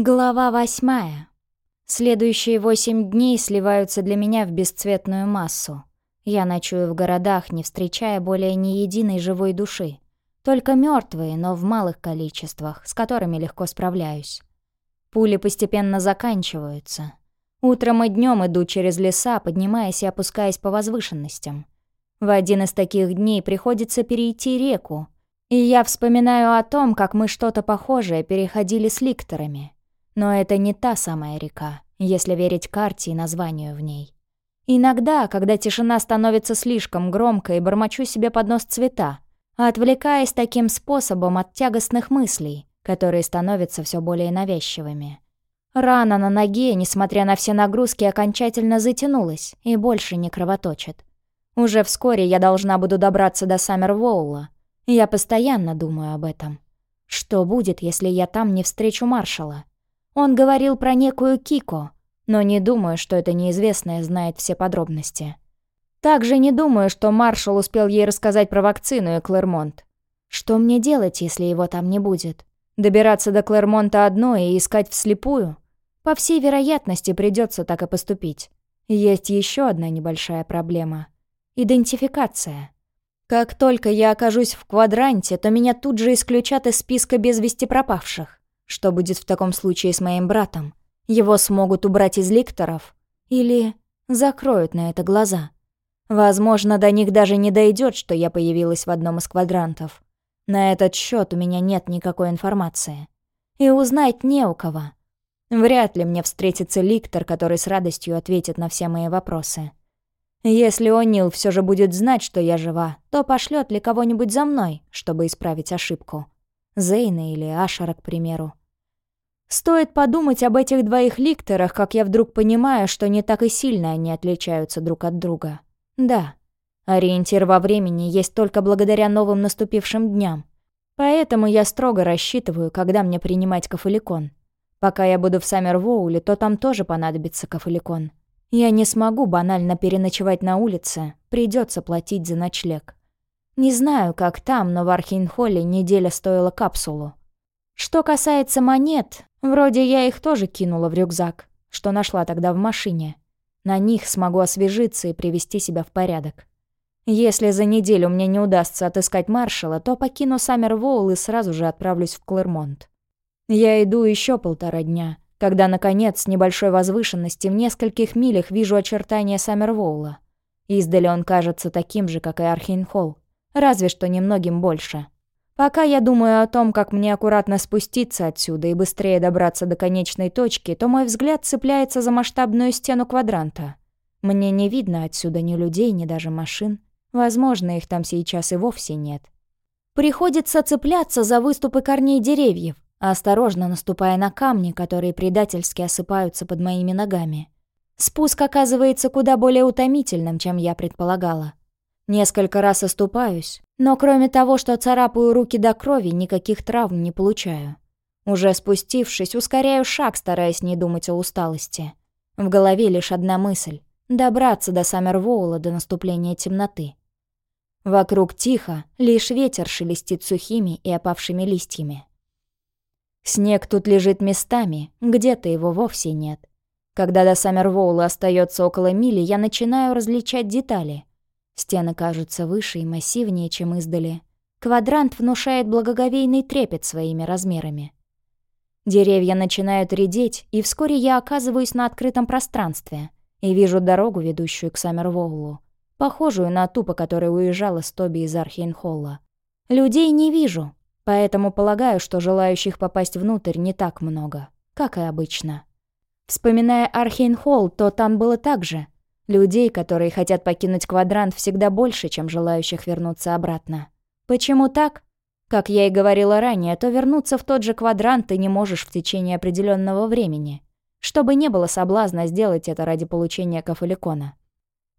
Глава восьмая. Следующие восемь дней сливаются для меня в бесцветную массу. Я ночую в городах, не встречая более ни единой живой души. Только мертвые, но в малых количествах, с которыми легко справляюсь. Пули постепенно заканчиваются. Утром и днем иду через леса, поднимаясь и опускаясь по возвышенностям. В один из таких дней приходится перейти реку, и я вспоминаю о том, как мы что-то похожее переходили с ликторами. Но это не та самая река, если верить карте и названию в ней. Иногда, когда тишина становится слишком громкой, бормочу себе под нос цвета, отвлекаясь таким способом от тягостных мыслей, которые становятся все более навязчивыми. Рана на ноге, несмотря на все нагрузки, окончательно затянулась и больше не кровоточит. Уже вскоре я должна буду добраться до Саммервоула. Я постоянно думаю об этом. Что будет, если я там не встречу маршала? Он говорил про некую Кико, но не думаю, что это неизвестная знает все подробности. Также не думаю, что маршал успел ей рассказать про вакцину и Клермонт. Что мне делать, если его там не будет? Добираться до Клермонта одной и искать вслепую? По всей вероятности, придется так и поступить. Есть еще одна небольшая проблема. Идентификация. Как только я окажусь в квадранте, то меня тут же исключат из списка без вести пропавших. Что будет в таком случае с моим братом? Его смогут убрать из ликторов? Или закроют на это глаза? Возможно, до них даже не дойдет, что я появилась в одном из квадрантов. На этот счет у меня нет никакой информации. И узнать не у кого. Вряд ли мне встретится ликтор, который с радостью ответит на все мои вопросы. Если О'Нил все же будет знать, что я жива, то пошлет ли кого-нибудь за мной, чтобы исправить ошибку. Зейна или Ашера, к примеру. Стоит подумать об этих двоих ликторах, как я вдруг понимаю, что не так и сильно они отличаются друг от друга. Да, ориентир во времени есть только благодаря новым наступившим дням. Поэтому я строго рассчитываю, когда мне принимать кафеликон. Пока я буду в Саммервоуле, то там тоже понадобится кафеликон. Я не смогу банально переночевать на улице, придется платить за ночлег. Не знаю, как там, но в Архейнхолле неделя стоила капсулу. Что касается монет, вроде я их тоже кинула в рюкзак, что нашла тогда в машине. На них смогу освежиться и привести себя в порядок. Если за неделю мне не удастся отыскать маршала, то покину Саммервоул и сразу же отправлюсь в Клермонт. Я иду еще полтора дня, когда, наконец, с небольшой возвышенности в нескольких милях вижу очертания Саммервоула. Издали он кажется таким же, как и Архейнхолл, разве что немногим больше. Пока я думаю о том, как мне аккуратно спуститься отсюда и быстрее добраться до конечной точки, то мой взгляд цепляется за масштабную стену квадранта. Мне не видно отсюда ни людей, ни даже машин. Возможно, их там сейчас и вовсе нет. Приходится цепляться за выступы корней деревьев, осторожно наступая на камни, которые предательски осыпаются под моими ногами. Спуск оказывается куда более утомительным, чем я предполагала. Несколько раз оступаюсь, но кроме того, что царапаю руки до крови, никаких травм не получаю. Уже спустившись, ускоряю шаг, стараясь не думать о усталости. В голове лишь одна мысль — добраться до Саммервоула до наступления темноты. Вокруг тихо, лишь ветер шелестит сухими и опавшими листьями. Снег тут лежит местами, где-то его вовсе нет. Когда до Саммервоула остается около мили, я начинаю различать детали. Стены кажутся выше и массивнее, чем издали. Квадрант внушает благоговейный трепет своими размерами. Деревья начинают редеть, и вскоре я оказываюсь на открытом пространстве и вижу дорогу, ведущую к Саммервоулу, похожую на ту, по которой уезжала Стоби из Архейнхолла. Людей не вижу, поэтому полагаю, что желающих попасть внутрь не так много, как и обычно. Вспоминая Архейнхолл, то там было так же — Людей, которые хотят покинуть квадрант, всегда больше, чем желающих вернуться обратно. Почему так? Как я и говорила ранее, то вернуться в тот же квадрант ты не можешь в течение определенного времени. Чтобы не было соблазна сделать это ради получения кафеликона.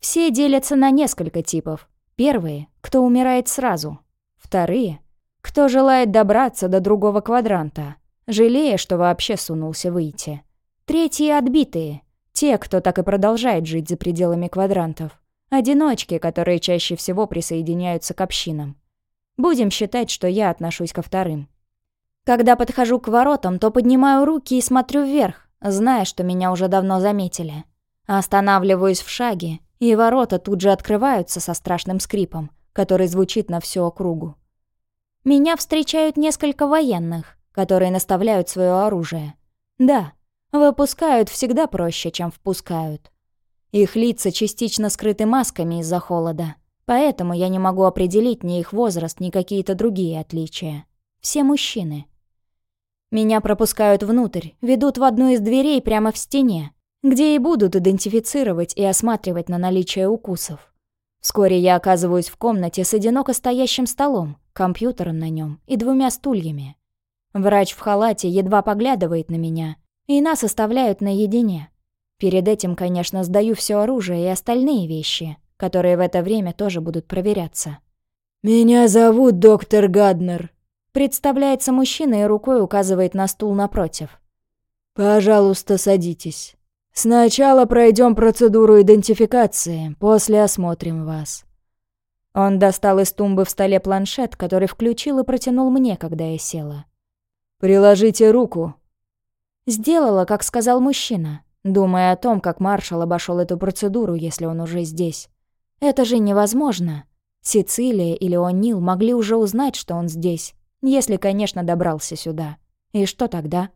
Все делятся на несколько типов. Первые — кто умирает сразу. Вторые — кто желает добраться до другого квадранта, жалея, что вообще сунулся выйти. Третьи — отбитые — те, кто так и продолжает жить за пределами квадрантов. Одиночки, которые чаще всего присоединяются к общинам. Будем считать, что я отношусь ко вторым. Когда подхожу к воротам, то поднимаю руки и смотрю вверх, зная, что меня уже давно заметили. Останавливаюсь в шаге, и ворота тут же открываются со страшным скрипом, который звучит на всю округу. Меня встречают несколько военных, которые наставляют свое оружие. Да, выпускают всегда проще, чем впускают. Их лица частично скрыты масками из-за холода, поэтому я не могу определить ни их возраст, ни какие-то другие отличия. Все мужчины. Меня пропускают внутрь, ведут в одну из дверей прямо в стене, где и будут идентифицировать и осматривать на наличие укусов. Вскоре я оказываюсь в комнате с одиноко стоящим столом, компьютером на нем и двумя стульями. Врач в халате едва поглядывает на меня, и нас оставляют наедине. Перед этим, конечно, сдаю все оружие и остальные вещи, которые в это время тоже будут проверяться. «Меня зовут доктор Гаднер», Представляется мужчина и рукой указывает на стул напротив. «Пожалуйста, садитесь. Сначала пройдем процедуру идентификации, после осмотрим вас». Он достал из тумбы в столе планшет, который включил и протянул мне, когда я села. «Приложите руку». Сделала, как сказал мужчина, думая о том, как маршал обошел эту процедуру, если он уже здесь. Это же невозможно. Сицилия или О'Нил могли уже узнать, что он здесь. Если, конечно, добрался сюда. И что тогда?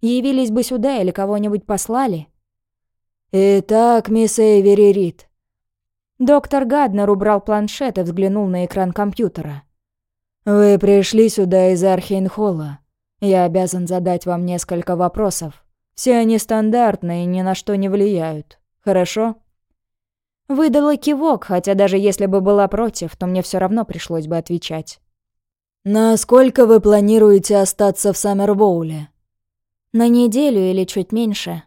Явились бы сюда или кого-нибудь послали? «Итак, мисс Эйвери Рид». Доктор Гаднер убрал планшет и взглянул на экран компьютера. «Вы пришли сюда из Архейнхолла. Я обязан задать вам несколько вопросов. Все они стандартные и ни на что не влияют. Хорошо?» Выдала кивок, хотя даже если бы была против, то мне все равно пришлось бы отвечать. «Насколько вы планируете остаться в Саммербоуле?» «На неделю или чуть меньше».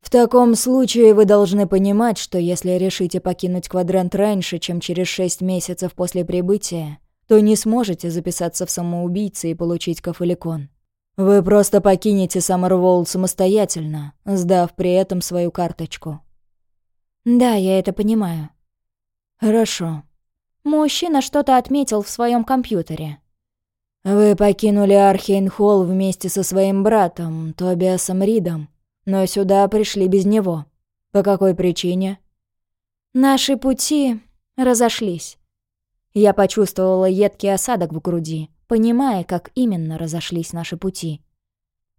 «В таком случае вы должны понимать, что если решите покинуть квадрант раньше, чем через шесть месяцев после прибытия, то не сможете записаться в самоубийцы и получить кафеликон. Вы просто покинете Саммервоул самостоятельно, сдав при этом свою карточку». «Да, я это понимаю». «Хорошо. Мужчина что-то отметил в своем компьютере. «Вы покинули Архейнхолл вместе со своим братом, Тобиасом Ридом, но сюда пришли без него. По какой причине?» «Наши пути разошлись». Я почувствовала едкий осадок в груди, понимая, как именно разошлись наши пути.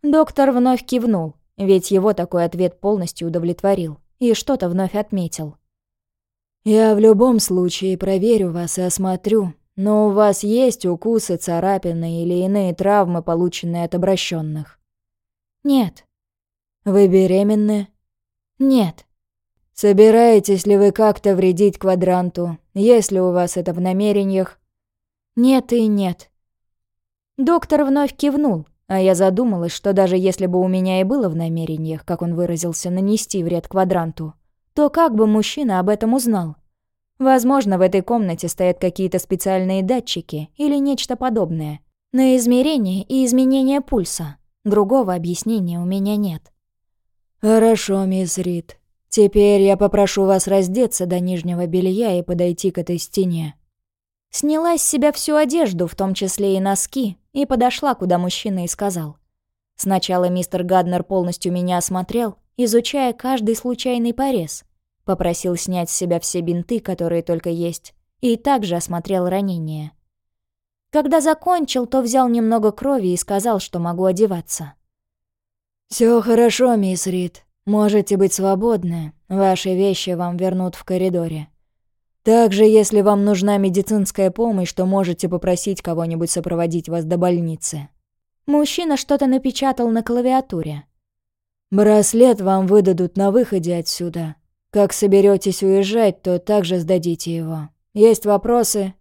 Доктор вновь кивнул, ведь его такой ответ полностью удовлетворил, и что-то вновь отметил. «Я в любом случае проверю вас и осмотрю, но у вас есть укусы, царапины или иные травмы, полученные от обращенных?» «Нет». «Вы беременны?» «Нет». «Собираетесь ли вы как-то вредить квадранту, если у вас это в намерениях?» «Нет и нет». Доктор вновь кивнул, а я задумалась, что даже если бы у меня и было в намерениях, как он выразился, нанести вред квадранту, то как бы мужчина об этом узнал? Возможно, в этой комнате стоят какие-то специальные датчики или нечто подобное. На измерение и изменение пульса. Другого объяснения у меня нет. «Хорошо, мисс Рид. Теперь я попрошу вас раздеться до нижнего белья и подойти к этой стене». Сняла с себя всю одежду, в том числе и носки, и подошла, куда мужчина и сказал. Сначала мистер Гаднер полностью меня осмотрел, изучая каждый случайный порез. Попросил снять с себя все бинты, которые только есть, и также осмотрел ранение. Когда закончил, то взял немного крови и сказал, что могу одеваться. Все хорошо, мисс Рид. Можете быть свободны. Ваши вещи вам вернут в коридоре. Также, если вам нужна медицинская помощь, то можете попросить кого-нибудь сопроводить вас до больницы». Мужчина что-то напечатал на клавиатуре. Браслет вам выдадут на выходе отсюда. Как соберетесь уезжать, то также сдадите его. Есть вопросы?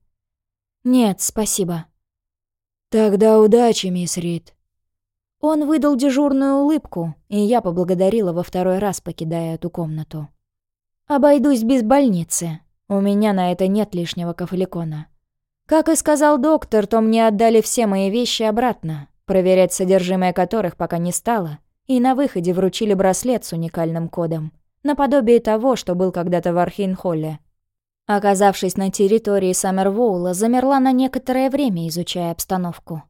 Нет, спасибо. Тогда удачи, мисс Рид. Он выдал дежурную улыбку, и я поблагодарила во второй раз, покидая эту комнату. Обойдусь без больницы. У меня на это нет лишнего кафеликона. Как и сказал доктор, то мне отдали все мои вещи обратно, проверять содержимое которых пока не стало — и на выходе вручили браслет с уникальным кодом, наподобие того, что был когда-то в Архейнхолле. Оказавшись на территории Саммервоула, замерла на некоторое время, изучая обстановку.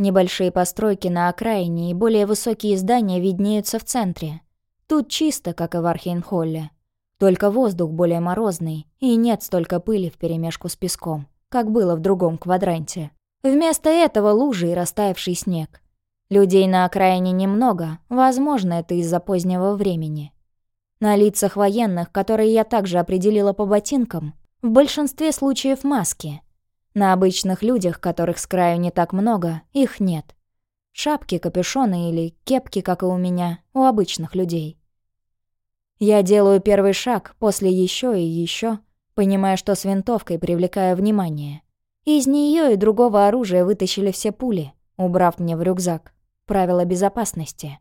Небольшие постройки на окраине и более высокие здания виднеются в центре. Тут чисто, как и в Архейнхолле. Только воздух более морозный, и нет столько пыли вперемешку с песком, как было в другом квадранте. Вместо этого лужи и растаявший снег. Людей на окраине немного, возможно, это из-за позднего времени. На лицах военных, которые я также определила по ботинкам, в большинстве случаев маски. На обычных людях, которых с краю не так много, их нет. Шапки, капюшоны или кепки, как и у меня, у обычных людей. Я делаю первый шаг, после еще и еще, понимая, что с винтовкой привлекаю внимание. Из нее и другого оружия вытащили все пули, убрав мне в рюкзак. Правила безопасности.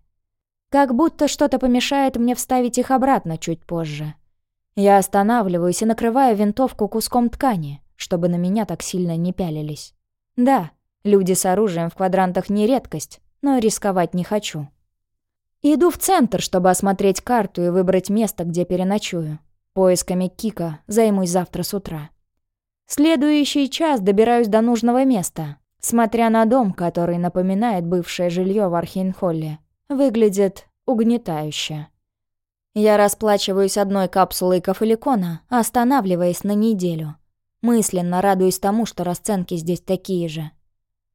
Как будто что-то помешает мне вставить их обратно чуть позже. Я останавливаюсь и накрываю винтовку куском ткани, чтобы на меня так сильно не пялились. Да, люди с оружием в квадрантах не редкость, но рисковать не хочу. Иду в центр, чтобы осмотреть карту и выбрать место, где переночую. Поисками Кика займусь завтра с утра. Следующий час добираюсь до нужного места. Смотря на дом, который напоминает бывшее жилье в Архейнхолле, выглядит угнетающе. Я расплачиваюсь одной капсулой кафеликона, останавливаясь на неделю. Мысленно радуюсь тому, что расценки здесь такие же.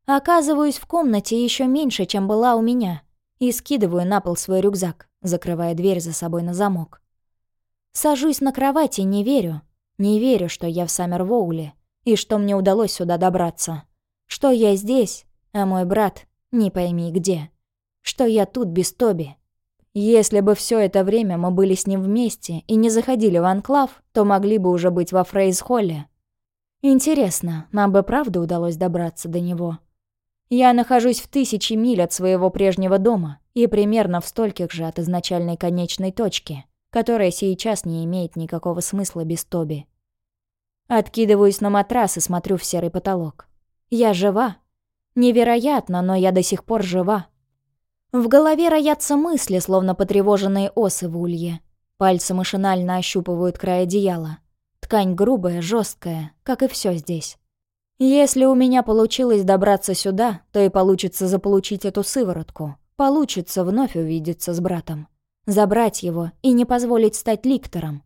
Оказываюсь в комнате еще меньше, чем была у меня — и скидываю на пол свой рюкзак, закрывая дверь за собой на замок. Сажусь на кровати не верю. Не верю, что я в Саммервоуле и что мне удалось сюда добраться. Что я здесь, а мой брат не пойми где. Что я тут без Тоби. Если бы все это время мы были с ним вместе и не заходили в анклав, то могли бы уже быть во Фрейз-холле. Интересно, нам бы правда удалось добраться до него? Я нахожусь в тысячи миль от своего прежнего дома и примерно в стольких же от изначальной конечной точки, которая сейчас не имеет никакого смысла без Тоби. Откидываюсь на матрас и смотрю в серый потолок. Я жива. Невероятно, но я до сих пор жива. В голове роятся мысли, словно потревоженные осы в улье. Пальцы машинально ощупывают край одеяла. Ткань грубая, жесткая, как и все здесь. Если у меня получилось добраться сюда, то и получится заполучить эту сыворотку. Получится вновь увидеться с братом. Забрать его и не позволить стать ликтором.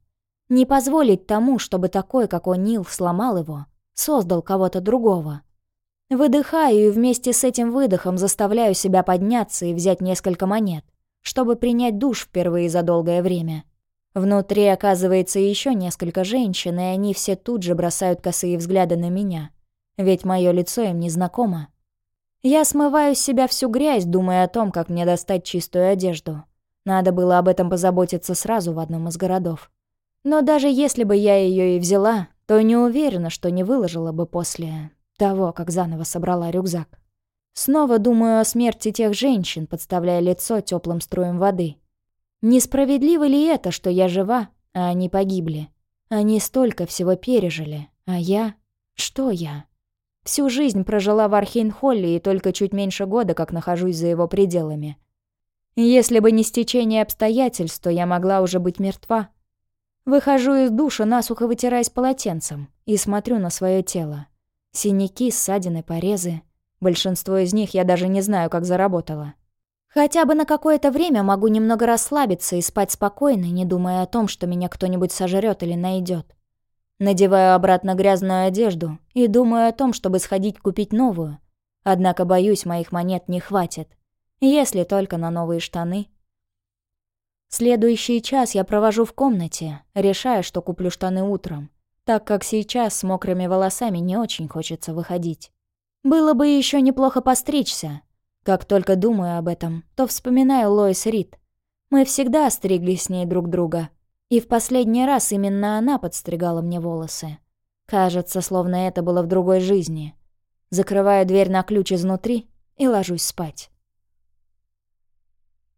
Не позволить тому, чтобы такой, как О'Нил, сломал его, создал кого-то другого. Выдыхаю и вместе с этим выдохом заставляю себя подняться и взять несколько монет, чтобы принять душ впервые за долгое время. Внутри оказывается еще несколько женщин, и они все тут же бросают косые взгляды на меня ведь мое лицо им не знакомо. Я смываю с себя всю грязь, думая о том, как мне достать чистую одежду. Надо было об этом позаботиться сразу в одном из городов. Но даже если бы я ее и взяла, то не уверена, что не выложила бы после того, как заново собрала рюкзак. Снова думаю о смерти тех женщин, подставляя лицо теплым струем воды. Несправедливо ли это, что я жива, а они погибли? Они столько всего пережили, а я... Что я? Всю жизнь прожила в Архейнхолле и только чуть меньше года, как нахожусь за его пределами. Если бы не стечение обстоятельств, то я могла уже быть мертва. Выхожу из душа, насухо вытираясь полотенцем, и смотрю на свое тело. Синяки, ссадины, порезы. Большинство из них я даже не знаю, как заработала. Хотя бы на какое-то время могу немного расслабиться и спать спокойно, не думая о том, что меня кто-нибудь сожрет или найдет. Надеваю обратно грязную одежду и думаю о том, чтобы сходить купить новую. Однако, боюсь, моих монет не хватит. Если только на новые штаны. Следующий час я провожу в комнате, решая, что куплю штаны утром, так как сейчас с мокрыми волосами не очень хочется выходить. Было бы еще неплохо постричься. Как только думаю об этом, то вспоминаю Лоис Рид. Мы всегда стриглись с ней друг друга — и в последний раз именно она подстригала мне волосы. Кажется, словно это было в другой жизни. Закрываю дверь на ключ изнутри и ложусь спать.